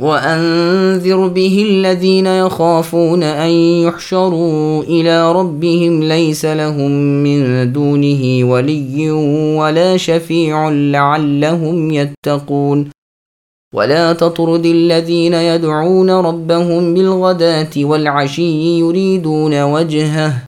وأنذر به الذين يخافون أن يحشروا إلى ربهم ليس لهم من دونه ولي ولا شفيع لعلهم يتقون. ولا تطرد الذين يدعون ربهم بالغداة والعشي يريدون وجهه.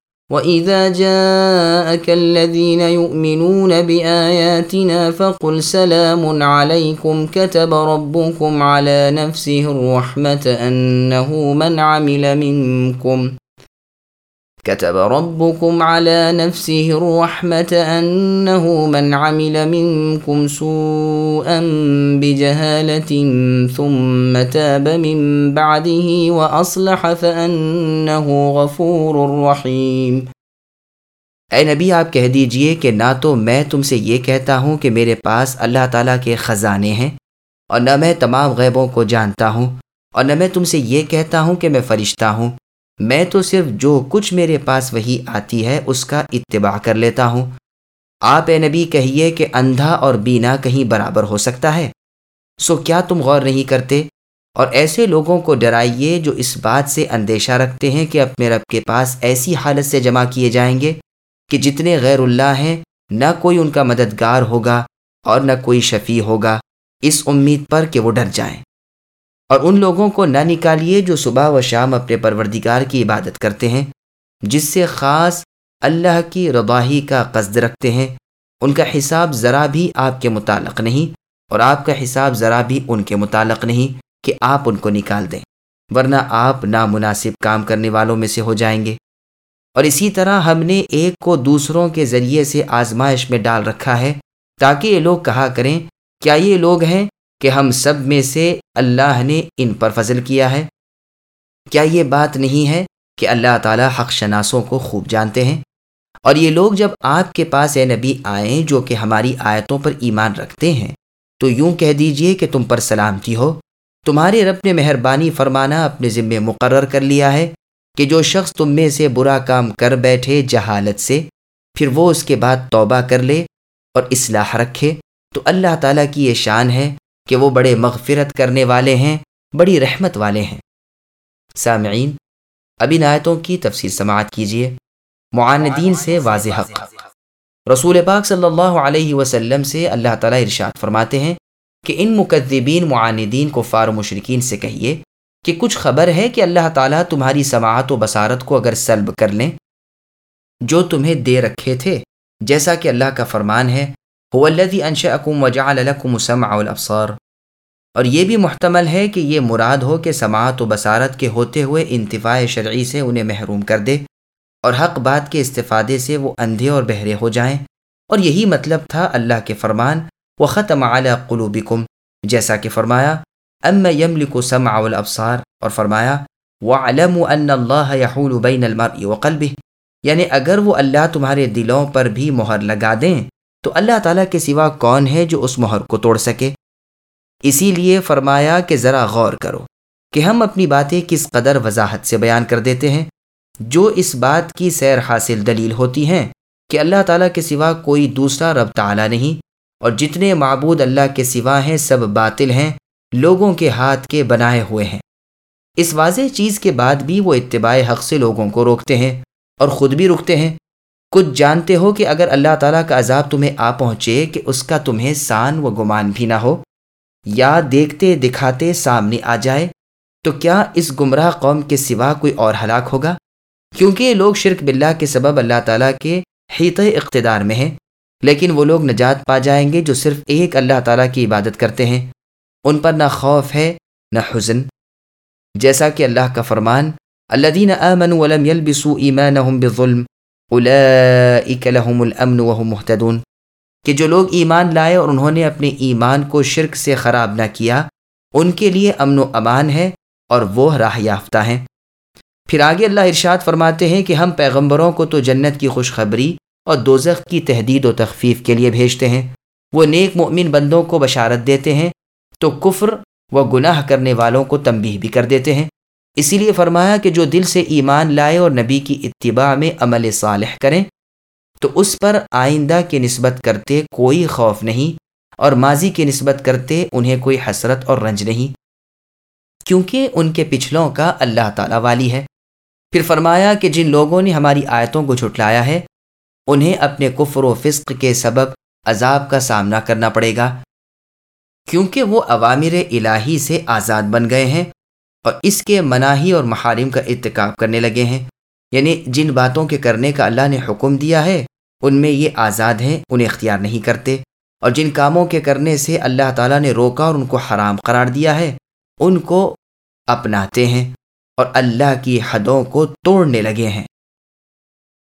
وَإِذَا جَاءَكَ الَّذِينَ يُؤْمِنُونَ بِآيَاتِنَا فَقُلْ سَلَامٌ عَلَيْكُمْ كَتَبَ رَبُّكُمْ عَلَى نَفْسِهِ الرَّحْمَةَ أَنَّهُ مَنْ عَمِلَ مِنْكُمْ كتب ربكم على نفسه الرحمة أنه من عمل منكم سوءا بجهالة ثم تاب من بعده وأصلح فأنه غفور رحيم۔ اے نبی، آپ کہہ دیجیے کہ نہ تو میں تم سے یہ کہتا ہوں کہ میرے پاس اللہ تعالیٰ کے خزانے ہیں اور نہ میں تمام غیبوں کو جانتا ہوں اور نہ میں تم سے یہ کہتا ہوں کہ میں فرشتہ ہوں۔ میں تو صرف جو کچھ میرے پاس وہی آتی ہے، اس کا اتباع کر لیتا ہوں۔ آپ اے نبی کہیے کہ اندھا اور بینا کہیں برابر ہو سکتا ہے۔ سو کیا تم غور نہیں کرتے؟ اور ایسے لوگوں کو ڈرائیے جو اس بات سے اندیشہ رکھتے ہیں کہ اپنے رب کے پاس ایسی حالت سے جمع کیے جائیں گے کہ جتنے غیر اللہ ہیں، نہ کوئی ان کا مددگار ہوگا اور نہ کوئی شفیع ہوگا۔ اس امید پر کہ وہ ڈر جائیں۔ اور ان لوگوں کو نہ نکالیے جو صبح و شام اپنے پروردگار کی عبادت کرتے ہیں، جس سے خاص اللہ کی رباہی کا قصد رکھتے ہیں۔ ان کا حساب ذرا بھی آپ کے متعلق نہیں اور آپ کا حساب ذرا بھی ان کے متعلق نہیں کہ آپ ان کو نکال دیں، ورنہ آپ نامناسب کام کرنے والوں میں سے ہو جائیں گے۔ اور اسی طرح ہم نے ایک کو دوسروں کے ذریعے سے آزمائش میں ڈال رکھا ہے تاکہ یہ لوگ کہا کریں، کیا یہ لوگ ہیں کہ ہم سب میں سے اللہ نے ان پر فضل کیا ہے۔ کیا یہ بات نہیں ہے کہ اللہ تعالیٰ حق شناسوں کو خوب جانتے ہیں؟ اور یہ لوگ جب آپ کے پاس اے نبی آئیں جو کہ ہماری آیتوں پر ایمان رکھتے ہیں، تو یوں کہہ دیجیے کہ تم پر سلامتی ہو۔ تمہارے رب نے مہربانی فرمانا اپنے ذمے مقرر کر لیا ہے کہ جو شخص تم میں سے برا کام کر بیٹھے جہالت سے، پھر وہ اس کے بعد توبہ کر لے اور اصلاح رکھے۔ تو اللہ تعالیٰ کی یہ شان ہے کہ وہ بڑے مغفرت کرنے والے ہیں، بڑی رحمت والے ہیں۔ سامعین، ابھی نایتوں کی تفصیل سماعت کیجیے معاندین سے واضح حق۔ رسول پاک صلی اللہ علیہ وسلم سے اللہ تعالیٰ ارشاد فرماتے ہیں کہ ان مقدبین معاندین کو فار مشرقین سے کہیے کہ کچھ خبر ہے کہ اللہ تعالیٰ تمہاری سماعت و بصارت کو اگر سلب کر لیں۔ جو تمہیں دے رکھے تھے، جیسا کہ اللہ کا فرمان ہے هو الذي انشأكم وجعل لكم السمع والابصار اور یہ بھی محتمل ہے کہ یہ مراد ہو کہ سماعت و بصارت کے ہوتے ہوئے انتفاع شرعی سے انہیں محروم کر دے اور حق بات کے استفادے سے وہ اندھے اور بہرے ہو جائیں۔ اور یہی مطلب تھا اللہ کے فرمان و ختم اعلیٰ قلوبکم جیسا کہ فرمایا ام یملک سمع والابصار اور فرمایا وعلم ان اللہ یحول بین المرء وقلبه۔ یعنی اگر وہ اللہ تمہارے دلوں پر بھی مہر لگا دیں تو اللہ تعالیٰ کے سوا کون ہے جو اس مہر کو توڑ سکے؟ اسی لیے فرمایا کہ ذرا غور کرو کہ ہم اپنی باتیں کس قدر وضاحت سے بیان کر دیتے ہیں۔ جو اس بات کی سیر حاصل دلیل ہوتی ہیں کہ اللہ تعالیٰ کے سوا کوئی دوسرا رب تعالیٰ نہیں، اور جتنے معبود اللہ کے سوا ہیں سب باطل ہیں، لوگوں کے ہاتھ کے بنائے ہوئے ہیں۔ اس واضح چیز کے بعد بھی وہ اتباع حق سے لوگوں کو روکتے ہیں اور خود بھی رکتے ہیں۔ کچھ جانتے ہو کہ اگر اللہ تعالیٰ کا عذاب تمہیں آ پہنچے کہ اس کا تمہیں سان و گمان بھی نہ ہو، یا دیکھتے دکھاتے سامنے آ جائے، تو کیا اس گمراہ قوم کے سوا کوئی اور ہلاک ہوگا؟ کیونکہ یہ لوگ شرک باللہ کے سبب اللہ تعالیٰ کے حیط اقتدار میں ہیں، لیکن وہ لوگ نجات پا جائیں گے جو صرف ایک اللہ تعالیٰ کی عبادت کرتے ہیں۔ ان پر نہ خوف ہے، نہ حزن۔ جیسا کہ اللہ کا فرمان اللہ دین امن ولم يلبسوا ایمانهم بظلم اولئک لهم الامن وهم مهتدون کہ جو لوگ ایمان لائے اور انہوں نے اپنے ایمان کو شرک سے خراب نہ کیا، ان کے لیے امن و امان ہے اور وہ راہ یافتہ ہیں۔ پھر آگے اللہ ارشاد فرماتے ہیں کہ ہم پیغمبروں کو تو جنت کی خوشخبری اور دوزخ کی تحدید و تخفیف کے لیے بھیجتے ہیں۔ وہ نیک مؤمن بندوں کو بشارت دیتے ہیں، تو کفر و گناہ کرنے والوں کو تنبیہ بھی کر دیتے ہیں۔ اسی لیے فرمایا کہ جو دل سے ایمان لائے اور نبی کی اتباع میں عمل صالح کریں، تو اس پر آئندہ کی نسبت کرتے کوئی خوف نہیں اور ماضی کی نسبت کرتے انہیں کوئی حسرت اور رنج نہیں۔ کیونکہ ان کے پچھلوں کا اللہ تعالیٰ والی ہے۔ پھر فرمایا کہ جن لوگوں نے ہماری آیتوں کو جھٹلایا ہے، انہیں اپنے کفر و فسق کے سبب عذاب کا سامنا کرنا پڑے گا۔ کیونکہ وہ عوامر الہی سے آزاد بن گئے ہیں۔ اور اس کے مناہی اور محارم کا ارتکاب کرنے لگے ہیں۔ یعنی جن باتوں کے کرنے کا اللہ نے حکم دیا ہے، ان میں یہ آزاد ہیں، انہیں اختیار نہیں کرتے۔ اور جن کاموں کے کرنے سے اللہ تعالیٰ نے روکا اور ان کو حرام قرار دیا ہے، ان کو اپناتے ہیں اور اللہ کی حدوں کو توڑنے لگے ہیں۔